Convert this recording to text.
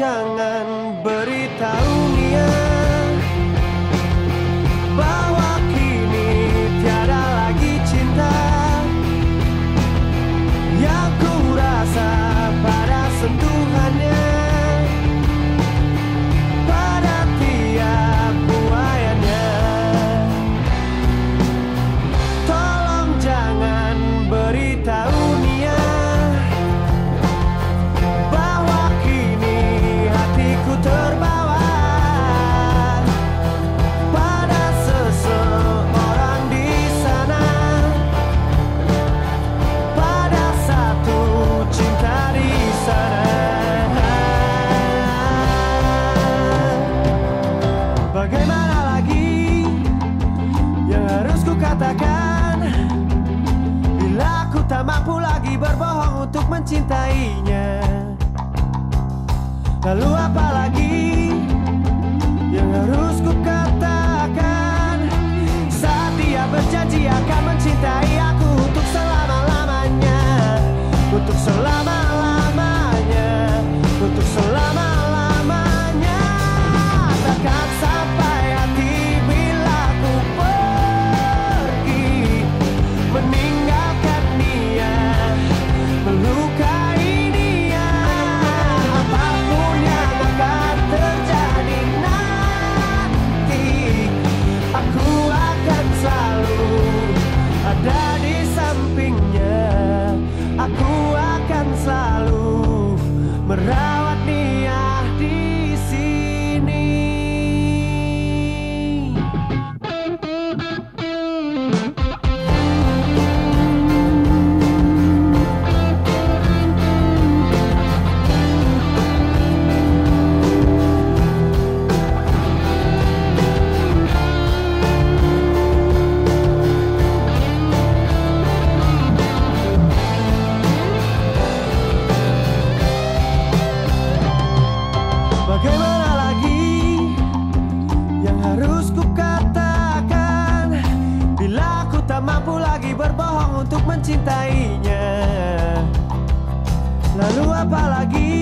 jangan beritahu katakan Bila aku tak mampu lagi berbohong untuk mencintainya. Lalu apa lagi? Bagaimana lagi yang harus kukatakan Bila aku tak mampu lagi berbohong untuk mencintainya Lalu apa lagi?